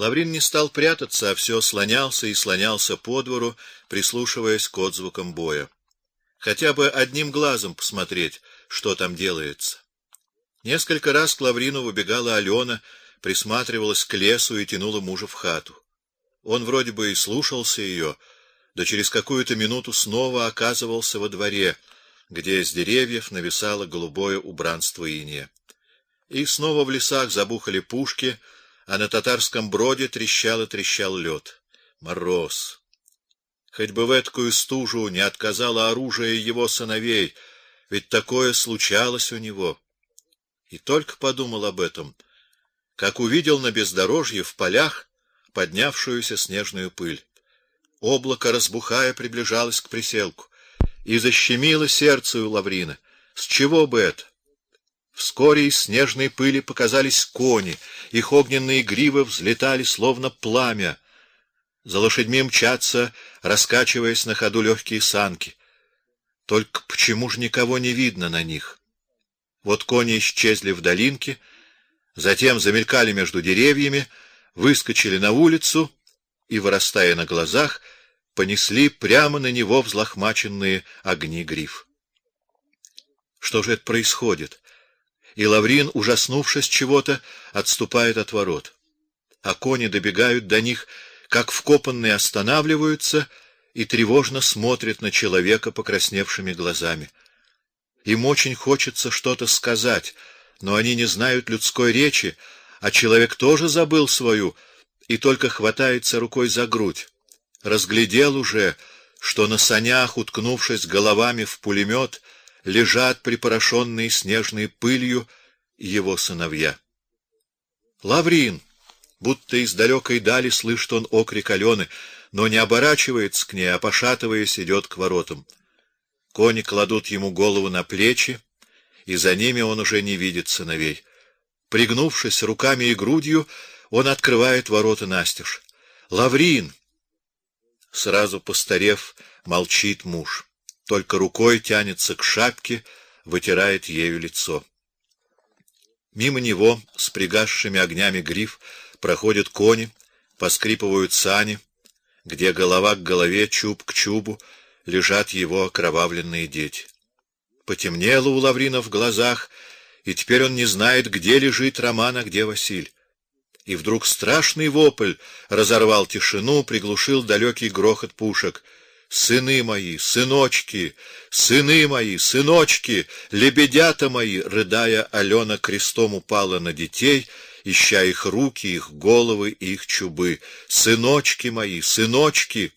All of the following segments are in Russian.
Лаврин не стал прятаться, а все слонялся и слонялся по двору, прислушиваясь к отзвукам боя. Хотя бы одним глазом посмотреть, что там делается. Несколько раз к Лаврину выбегала Алена, присматривалась к лесу и тянула мужа в хату. Он вроде бы и слушался ее, да через какую-то минуту снова оказывался во дворе, где с деревьев нависало голубое убранство иния. И снова в лесах забухали пушки, а на татарском броде трещал и трещал лед. Мороз. Хоть бы в эткую стужу не отказало оружие его сыновей, ведь такое случалось у него. И только подумал об этом, как увидел на бездорожье в полях поднявшуюся снежную пыль. Облако разбухая приближалось к приселку, и защемило сердце у Лаврина. С чего бы это? Вскоре из снежной пыли показались кони, их огненные гривы взлетали словно пламя. За лошадьми мчатся, раскачиваясь на ходу легкие санки. Только почему ж никого не видно на них? Вот кони исчезли в долинке, затем замелькали между деревьями, выскочили на улицу и, вырастая на глазах, понесли прямо на него взлохмаченные огни гриф. Что же это происходит? И Лаврин, ужаснувшись чего-то, отступает от ворот. А кони добегают до них, как вкопанные останавливаются и тревожно смотрят на человека покрасневшими глазами. Им очень хочется что-то сказать, но они не знают людской речи, а человек тоже забыл свою и только хватается рукой за грудь. Разглядел уже, что на санях, уткнувшись головами в пулемет, лежат припорошенные снежной пылью его сыновья. Лаврин, будто из далекой дали слышит он окрик Алены, но не оборачивается к ней, а пошатываясь идет к воротам. Кони кладут ему голову на плечи, и за ними он уже не видит сыновей. Пригнувшись руками и грудью, он открывает ворота настежь. Лаврин, сразу постарев, молчит муж только рукой тянется к шапке, вытирает ею лицо. Мимо него с пригасшими огнями гриф проходят кони, поскрипывают сани, где голова к голове, чуб к чубу лежат его окровавленные дети. Потемнело у Лаврина в глазах, и теперь он не знает, где лежит Роман, а где Василь. И вдруг страшный вопль разорвал тишину, приглушил далекий грохот пушек — Сыны мои, сыночки, сыны мои, сыночки, лебедята мои, рыдая, Алена крестом упала на детей, ища их руки, их головы, их чубы. Сыночки мои, сыночки.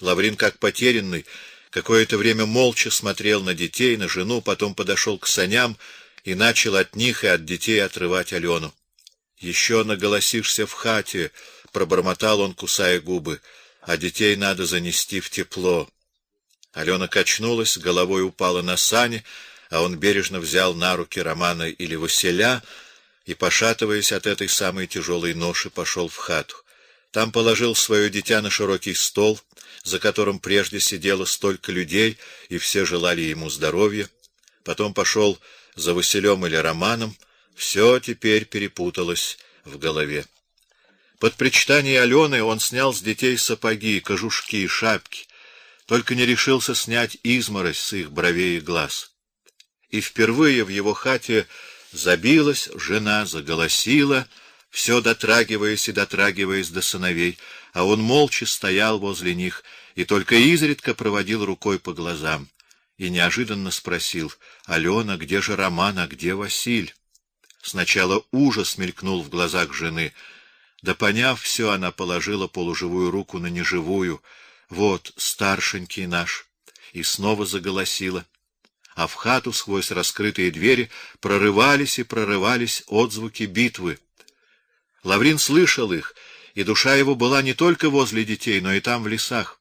Лаврин, как потерянный, какое-то время молча смотрел на детей, на жену, потом подошел к саням и начал от них и от детей отрывать Алену. Еще наголосишься в хате, пробормотал он, кусая губы а детей надо занести в тепло. Алена качнулась, головой упала на сани, а он бережно взял на руки Романа или Василя и, пошатываясь от этой самой тяжелой ноши, пошел в хату. Там положил свое дитя на широкий стол, за которым прежде сидело столько людей, и все желали ему здоровья. Потом пошел за Василем или Романом. Все теперь перепуталось в голове. Под причитание Алены он снял с детей сапоги, кожушки, шапки, только не решился снять изморозь с их бровей и глаз. И впервые в его хате забилась жена, заголосила, все дотрагиваясь и дотрагиваясь до сыновей, а он молча стоял возле них и только изредка проводил рукой по глазам и неожиданно спросил: "Алена, где же Роман, а где Василь?" Сначала ужас мелькнул в глазах жены, да поняв все, она положила полуживую руку на неживую. Вот старшенький наш, и снова заголосила. А в хату сквозь раскрытые двери прорывались и прорывались отзвуки битвы. Лаврин слышал их, и душа его была не только возле детей, но и там в лесах.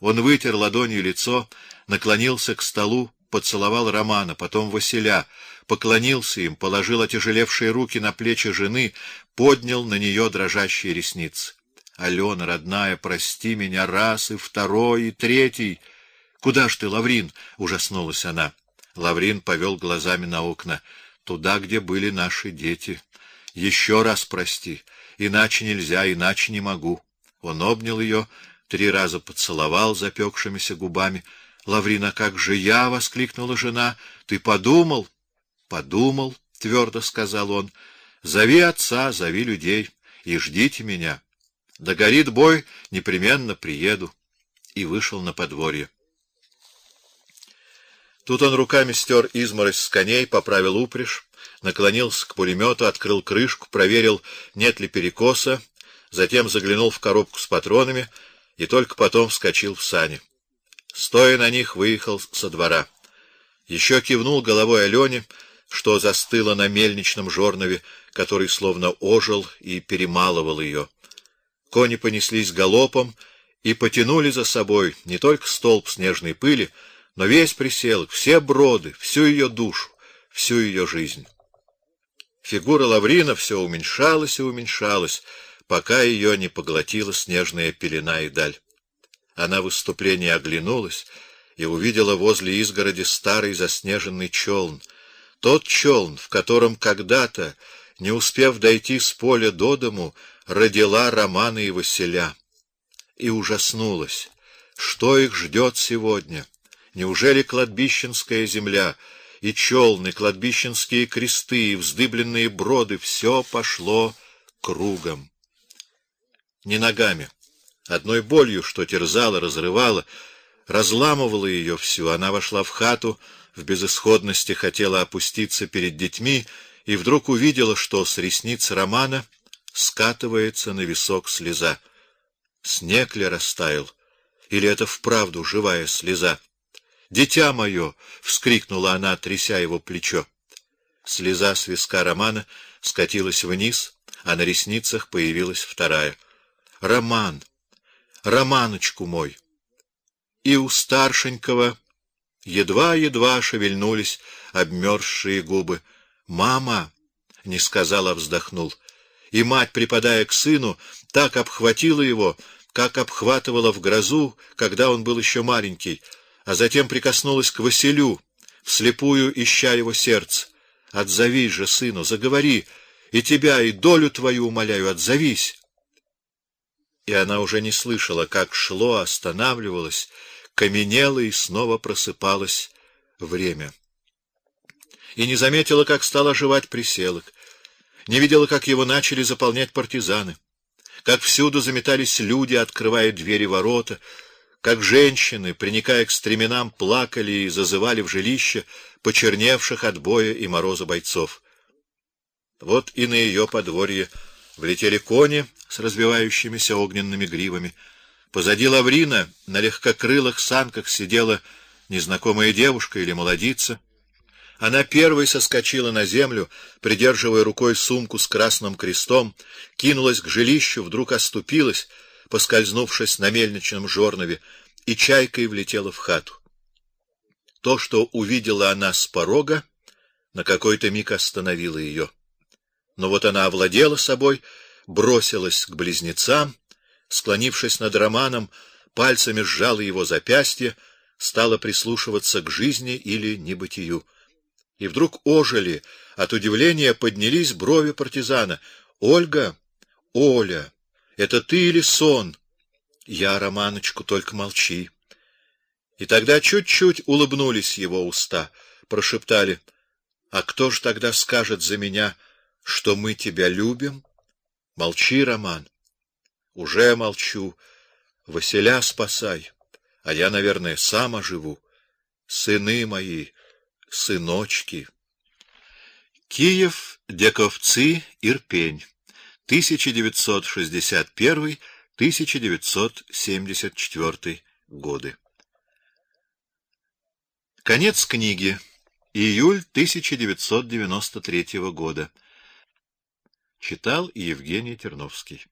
Он вытер ладонью лицо, наклонился к столу, поцеловал Романа, потом Василя, поклонился им, положил отяжелевшие руки на плечи жены, поднял на нее дрожащие ресницы. Алена, родная, прости меня раз и второй и третий. Куда ж ты, Лаврин? ужаснулась она. Лаврин повел глазами на окна, туда, где были наши дети. Еще раз прости иначе нельзя, иначе не могу. Он обнял ее, три раза поцеловал запекшимися губами. Лаврина, как же я, воскликнула жена. Ты подумал? Подумал, твердо сказал он. Зови отца, зови людей и ждите меня. Догорит бой, непременно приеду. И вышел на подворье. Тут он руками стер изморозь с коней, поправил упряжь, наклонился к пулемету, открыл крышку, проверил, нет ли перекоса, затем заглянул в коробку с патронами и только потом вскочил в сани. Стоя на них, выехал со двора. Еще кивнул головой Алене, что застыла на мельничном жорнове, который словно ожил и перемалывал ее. Кони понеслись галопом и потянули за собой не только столб снежной пыли, но весь приселок, все броды, всю ее душу, всю ее жизнь. Фигура Лаврина все уменьшалась и уменьшалась, пока ее не поглотила снежная пелена и даль. Она в выступлении оглянулась и увидела возле изгороди старый заснеженный челн, тот челн, в котором когда-то, не успев дойти с поля до дому, родила Романа и Василя. И ужаснулась, что их ждет сегодня. Неужели кладбищенская земля и челны, кладбищенские кресты и вздыбленные броды все пошло кругом? Не ногами, одной болью, что терзала, разрывала, разламывала ее всю. Она вошла в хату, в безысходности хотела опуститься перед детьми и вдруг увидела, что с ресниц Романа скатывается на висок слеза. Снег ли растаял, или это вправду живая слеза? Дитя мое! вскрикнула она, тряся его плечо. Слеза с виска Романа скатилась вниз, а на ресницах появилась вторая. Роман, Романочку мой. И у старшенького едва-едва шевельнулись обмерзшие губы. Мама, не сказала, вздохнул. И мать, припадая к сыну, так обхватила его, как обхватывала в грозу, когда он был еще маленький а затем прикоснулась к Василю, вслепую ища его сердце. Отзовись же, сыну, заговори, и тебя, и долю твою умоляю, отзовись. И она уже не слышала, как шло, останавливалось, каменело и снова просыпалось время. И не заметила, как стал оживать приселок, не видела, как его начали заполнять партизаны, как всюду заметались люди, открывая двери ворота, как женщины, приникая к стременам, плакали и зазывали в жилище почерневших от боя и мороза бойцов. Вот и на ее подворье влетели кони с развивающимися огненными гривами. Позади Лаврина на легкокрылых санках сидела незнакомая девушка или молодица. Она первой соскочила на землю, придерживая рукой сумку с красным крестом, кинулась к жилищу, вдруг оступилась поскользнувшись на мельничном жорнове, и чайкой влетела в хату. То, что увидела она с порога, на какой-то миг остановило ее. Но вот она овладела собой, бросилась к близнецам, склонившись над Романом, пальцами сжала его запястье, стала прислушиваться к жизни или небытию. И вдруг ожили, от удивления поднялись брови партизана. Ольга, Оля, это ты или сон? Я, Романочку, только молчи. И тогда чуть-чуть улыбнулись его уста, прошептали: "А кто ж тогда скажет за меня, что мы тебя любим?" Молчи, Роман. Уже молчу. Василя спасай, а я, наверное, сам оживу. Сыны мои, сыночки. Киев, Дековцы, Ирпень. 1961-1974 годы. Конец книги. Июль 1993 года. Читал Евгений Терновский.